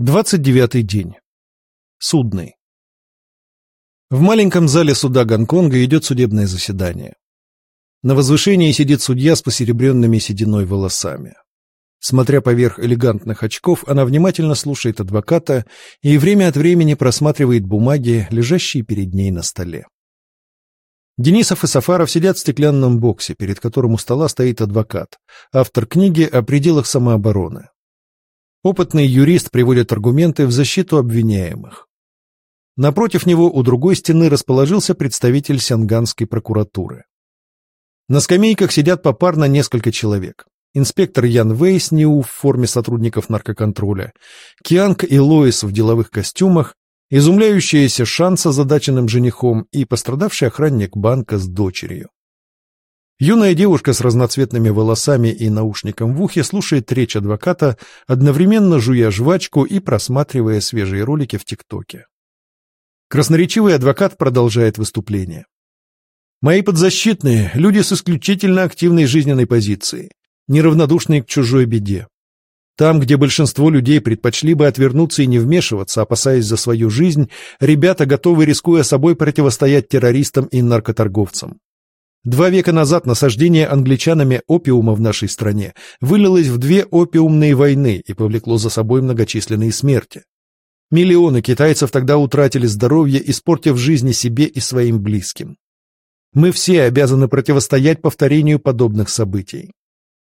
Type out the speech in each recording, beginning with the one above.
Двадцать девятый день. Судный. В маленьком зале суда Гонконга идет судебное заседание. На возвышении сидит судья с посеребренными сединой волосами. Смотря поверх элегантных очков, она внимательно слушает адвоката и время от времени просматривает бумаги, лежащие перед ней на столе. Денисов и Сафаров сидят в стеклянном боксе, перед которым у стола стоит адвокат, автор книги о пределах самообороны. Опытный юрист приводит аргументы в защиту обвиняемых. Напротив него у другой стены расположился представитель Сянганской прокуратуры. На скамейках сидят попарно несколько человек. Инспектор Ян Вейс Нью в форме сотрудников наркоконтроля, Кианг и Лоис в деловых костюмах, изумляющаяся шанса задаченным женихом и пострадавший охранник банка с дочерью. Юная девушка с разноцветными волосами и наушником в ухе слушает речь адвоката, одновременно жуя жвачку и просматривая свежие ролики в ТикТоке. Красноречивый адвокат продолжает выступление. «Мои подзащитные – люди с исключительно активной жизненной позицией, неравнодушные к чужой беде. Там, где большинство людей предпочли бы отвернуться и не вмешиваться, опасаясь за свою жизнь, ребята готовы, рискуя собой, противостоять террористам и наркоторговцам. Два века назад насаждение англичанами опиума в нашей стране вылилось в две опиумные войны и повлекло за собой многочисленные смерти. Миллионы китайцев тогда утратили здоровье, испортив жизни себе и своим близким. Мы все обязаны противостоять повторению подобных событий.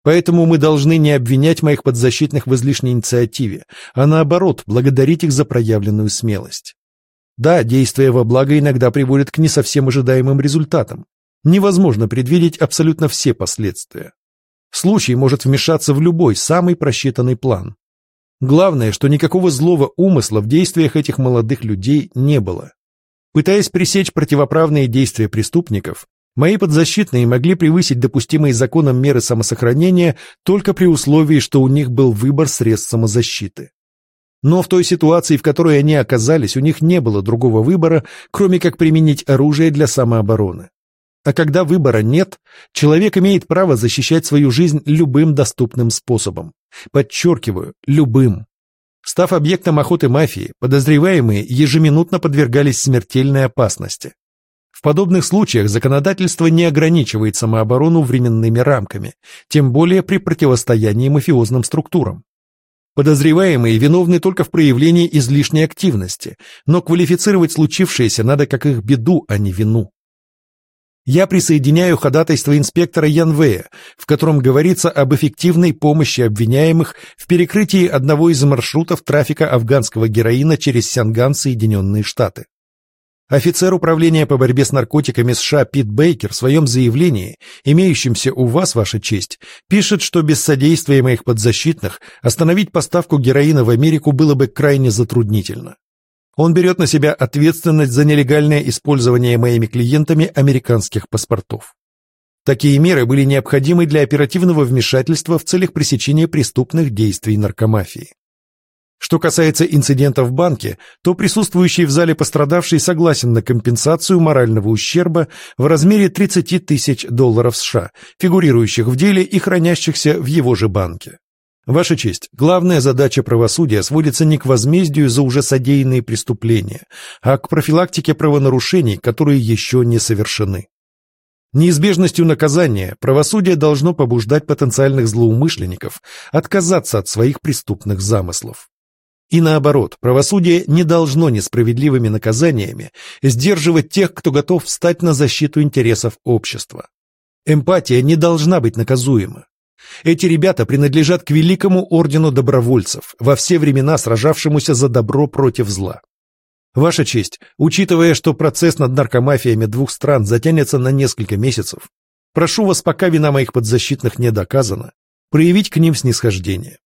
Поэтому мы должны не обвинять моих подзащитных в излишней инициативе, а наоборот, благодарить их за проявленную смелость. Да, действия во благо иногда приводят к не совсем ожидаемым результатам, невозможно предвидеть абсолютно все последствия. Случай может вмешаться в любой, самый просчитанный план. Главное, что никакого злого умысла в действиях этих молодых людей не было. Пытаясь пресечь противоправные действия преступников, мои подзащитные могли превысить допустимые законом меры самосохранения только при условии, что у них был выбор средств самозащиты. Но в той ситуации, в которой они оказались, у них не было другого выбора, кроме как применить оружие для самообороны. А когда выбора нет, человек имеет право защищать свою жизнь любым доступным способом. Подчеркиваю, любым. Став объектом охоты мафии, подозреваемые ежеминутно подвергались смертельной опасности. В подобных случаях законодательство не ограничивает самооборону временными рамками, тем более при противостоянии мафиозным структурам. Подозреваемые виновны только в проявлении излишней активности, но квалифицировать случившееся надо как их беду, а не вину. Я присоединяю ходатайство инспектора Янвея, в котором говорится об эффективной помощи обвиняемых в перекрытии одного из маршрутов трафика афганского героина через Сянган, Соединенные Штаты. Офицер управления по борьбе с наркотиками США Пит Бейкер в своем заявлении, имеющемся у вас, Ваша честь, пишет, что без содействия моих подзащитных остановить поставку героина в Америку было бы крайне затруднительно. Он берет на себя ответственность за нелегальное использование моими клиентами американских паспортов. Такие меры были необходимы для оперативного вмешательства в целях пресечения преступных действий наркомафии. Что касается инцидента в банке, то присутствующий в зале пострадавший согласен на компенсацию морального ущерба в размере 30 тысяч долларов США, фигурирующих в деле и хранящихся в его же банке. Ваша честь, главная задача правосудия сводится не к возмездию за уже содеянные преступления, а к профилактике правонарушений, которые еще не совершены. Неизбежностью наказания правосудие должно побуждать потенциальных злоумышленников отказаться от своих преступных замыслов. И наоборот, правосудие не должно несправедливыми наказаниями сдерживать тех, кто готов встать на защиту интересов общества. Эмпатия не должна быть наказуема. Эти ребята принадлежат к великому ордену добровольцев, во все времена сражавшемуся за добро против зла. Ваша честь, учитывая, что процесс над наркомафиями двух стран затянется на несколько месяцев, прошу вас, пока вина моих подзащитных не доказана, проявить к ним снисхождение.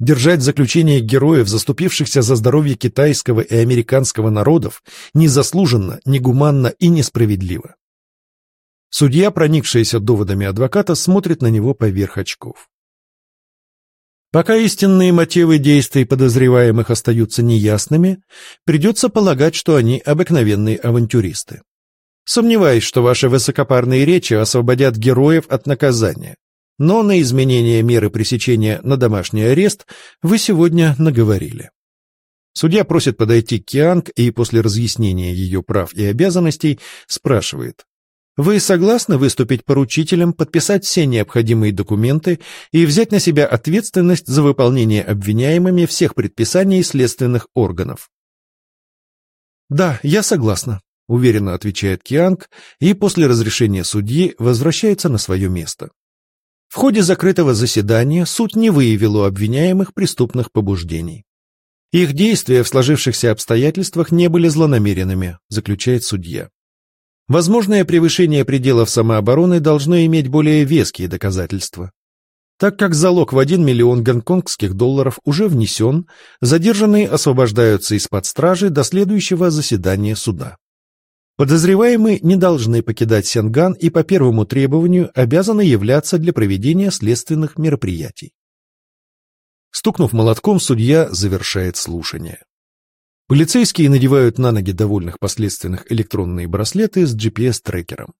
Держать заключение героев, заступившихся за здоровье китайского и американского народов, незаслуженно, негуманно и несправедливо. Судья, проникшаяся доводами адвоката, смотрит на него поверх очков. Пока истинные мотивы действий подозреваемых остаются неясными, придется полагать, что они обыкновенные авантюристы. Сомневаюсь, что ваши высокопарные речи освободят героев от наказания, но на изменение меры пресечения на домашний арест вы сегодня наговорили. Судья просит подойти к Кианг и после разъяснения ее прав и обязанностей спрашивает. Вы согласны выступить поручителем, подписать все необходимые документы и взять на себя ответственность за выполнение обвиняемыми всех предписаний следственных органов? Да, я согласна, уверенно отвечает Кианг и после разрешения судьи возвращается на свое место. В ходе закрытого заседания суд не выявил у обвиняемых преступных побуждений. Их действия в сложившихся обстоятельствах не были злонамеренными, заключает судья. Возможное превышение пределов самообороны должно иметь более веские доказательства. Так как залог в 1 миллион гонконгских долларов уже внесен, задержанные освобождаются из-под стражи до следующего заседания суда. Подозреваемые не должны покидать Сенган и по первому требованию обязаны являться для проведения следственных мероприятий. Стукнув молотком, судья завершает слушание. Полицейские надевают на ноги довольных последственных электронные браслеты с GPS-трекером.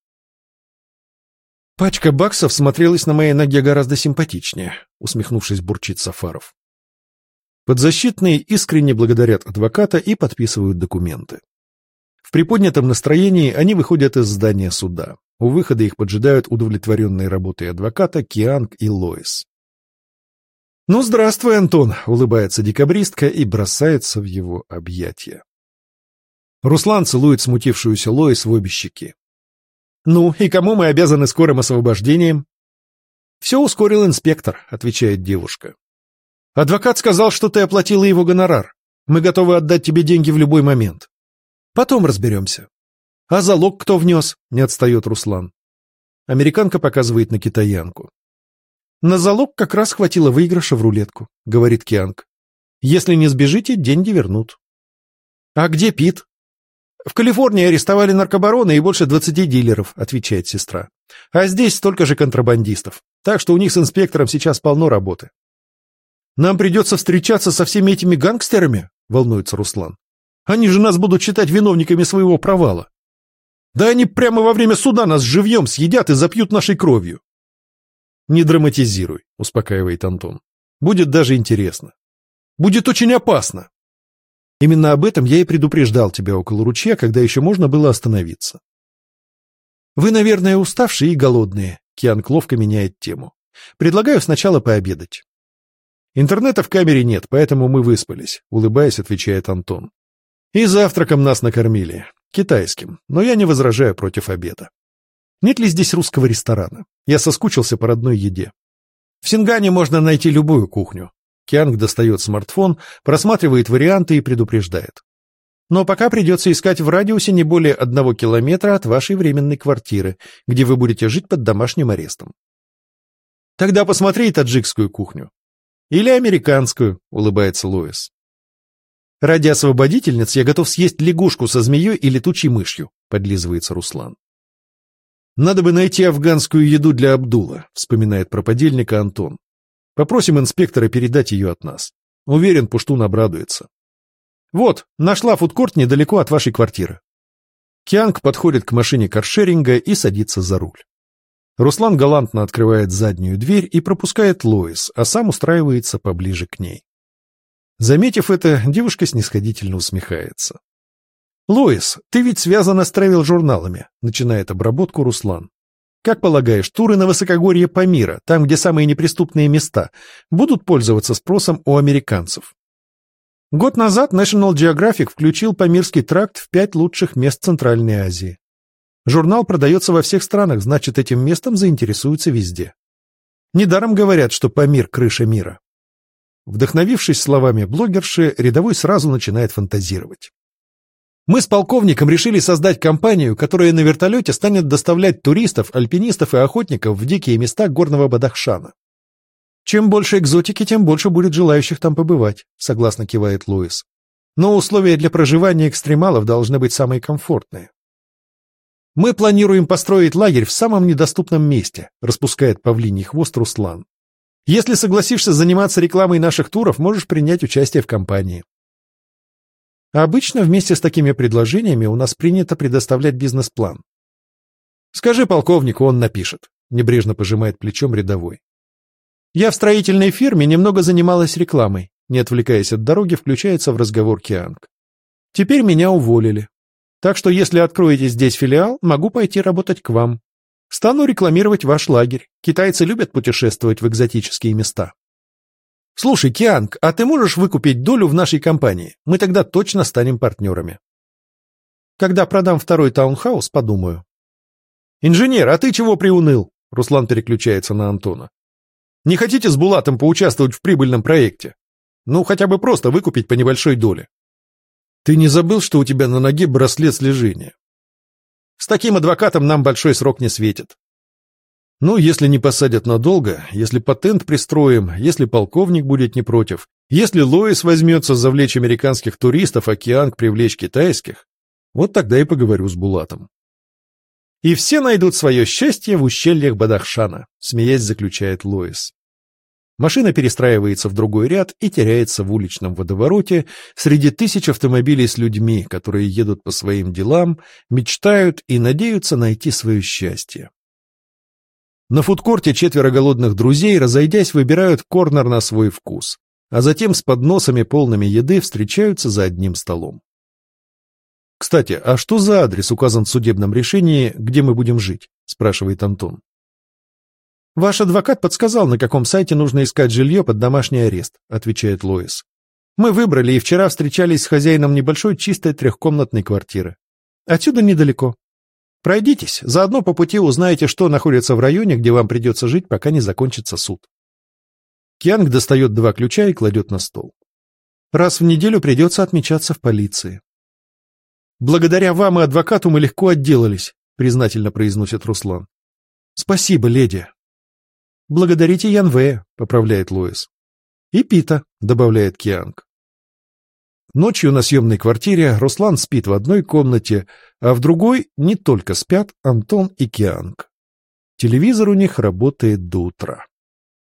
«Пачка баксов смотрелась на моей ноге гораздо симпатичнее», усмехнувшись, бурчит Сафаров. Подзащитные искренне благодарят адвоката и подписывают документы. В приподнятом настроении они выходят из здания суда. У выхода их поджидают удовлетворенные работой адвоката Кианг и Лоис. «Ну, здравствуй, Антон!» — улыбается декабристка и бросается в его объятия. Руслан целует смутившуюся Лоис в обе щеки. «Ну, и кому мы обязаны скорым освобождением?» «Все ускорил инспектор», — отвечает девушка. «Адвокат сказал, что ты оплатила его гонорар. Мы готовы отдать тебе деньги в любой момент. Потом разберемся». «А залог кто внес?» — не отстает Руслан. Американка показывает на китаянку. На залог как раз хватило выигрыша в рулетку, говорит Кианг. Если не сбежите, деньги вернут. А где Пит? В Калифорнии арестовали наркобарона и больше двадцати дилеров, отвечает сестра. А здесь столько же контрабандистов. Так что у них с инспектором сейчас полно работы. Нам придется встречаться со всеми этими гангстерами, волнуется Руслан. Они же нас будут считать виновниками своего провала. Да они прямо во время суда нас живьем съедят и запьют нашей кровью. «Не драматизируй», — успокаивает Антон. «Будет даже интересно. Будет очень опасно». Именно об этом я и предупреждал тебя около ручья, когда еще можно было остановиться. Вы, наверное, уставшие и голодные. Киан ловко меняет тему. Предлагаю сначала пообедать. Интернета в камере нет, поэтому мы выспались, улыбаясь, отвечает Антон. И завтраком нас накормили. Китайским, но я не возражаю против обеда. Нет ли здесь русского ресторана? Я соскучился по родной еде. В Сингане можно найти любую кухню. Кианг достает смартфон, просматривает варианты и предупреждает. Но пока придется искать в радиусе не более одного километра от вашей временной квартиры, где вы будете жить под домашним арестом. Тогда посмотри таджикскую кухню. Или американскую, улыбается Лоис. Ради освободительниц я готов съесть лягушку со змеей и летучей мышью, подлизывается Руслан. «Надо бы найти афганскую еду для Абдула», — вспоминает про Антон. «Попросим инспектора передать ее от нас. Уверен, Пуштун обрадуется». «Вот, нашла фудкорт недалеко от вашей квартиры». Кианг подходит к машине каршеринга и садится за руль. Руслан галантно открывает заднюю дверь и пропускает Лоис, а сам устраивается поближе к ней. Заметив это, девушка снисходительно усмехается. «Лоис, ты ведь связана с тревел-журналами», — начинает обработку Руслан. «Как полагаешь, туры на высокогорье Памира, там, где самые неприступные места, будут пользоваться спросом у американцев?» Год назад National Geographic включил Памирский тракт в пять лучших мест Центральной Азии. Журнал продается во всех странах, значит, этим местом заинтересуются везде. Недаром говорят, что Памир — крыша мира. Вдохновившись словами блогерши, рядовой сразу начинает фантазировать. Мы с полковником решили создать компанию, которая на вертолете станет доставлять туристов, альпинистов и охотников в дикие места горного Бадахшана. Чем больше экзотики, тем больше будет желающих там побывать, согласно кивает Луис. Но условия для проживания экстремалов должны быть самые комфортные. Мы планируем построить лагерь в самом недоступном месте, распускает павлиний хвост Руслан. Если согласишься заниматься рекламой наших туров, можешь принять участие в компании. Обычно вместе с такими предложениями у нас принято предоставлять бизнес-план. Скажи полковнику, он напишет. Небрежно пожимает плечом рядовой. Я в строительной фирме немного занималась рекламой. Не отвлекаясь от дороги, включается в разговор Кианг. Теперь меня уволили. Так что если откроете здесь филиал, могу пойти работать к вам. Стану рекламировать ваш лагерь. Китайцы любят путешествовать в экзотические места. Слушай, Кианг, а ты можешь выкупить долю в нашей компании? Мы тогда точно станем партнерами. Когда продам второй таунхаус, подумаю. Инженер, а ты чего приуныл? Руслан переключается на Антона. Не хотите с Булатом поучаствовать в прибыльном проекте? Ну, хотя бы просто выкупить по небольшой доле. Ты не забыл, что у тебя на ноге браслет слежения? С таким адвокатом нам большой срок не светит. Ну, если не посадят надолго, если патент пристроим, если полковник будет не против, если Лоис возьмется завлечь американских туристов, океан привлечь китайских, вот тогда и поговорю с Булатом. И все найдут свое счастье в ущельях Бадахшана, смеясь заключает Лоис. Машина перестраивается в другой ряд и теряется в уличном водовороте среди тысяч автомобилей с людьми, которые едут по своим делам, мечтают и надеются найти свое счастье. На фудкорте четверо голодных друзей, разойдясь, выбирают корнер на свой вкус, а затем с подносами полными еды встречаются за одним столом. «Кстати, а что за адрес указан в судебном решении, где мы будем жить?» – спрашивает Антон. «Ваш адвокат подсказал, на каком сайте нужно искать жилье под домашний арест», — отвечает Лоис. «Мы выбрали и вчера встречались с хозяином небольшой чистой трехкомнатной квартиры. Отсюда недалеко. Пройдитесь, заодно по пути узнаете, что находится в районе, где вам придется жить, пока не закончится суд». Кианг достает два ключа и кладет на стол. Раз в неделю придется отмечаться в полиции. «Благодаря вам и адвокату мы легко отделались», — признательно произносит Руслан. «Спасибо, леди», «Благодарите Янвея», — поправляет Лоис. «И Пита», — добавляет Кианг. Ночью на съемной квартире Руслан спит в одной комнате, а в другой не только спят Антон и Кианг. Телевизор у них работает до утра.